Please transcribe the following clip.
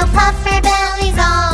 little puffer bellies all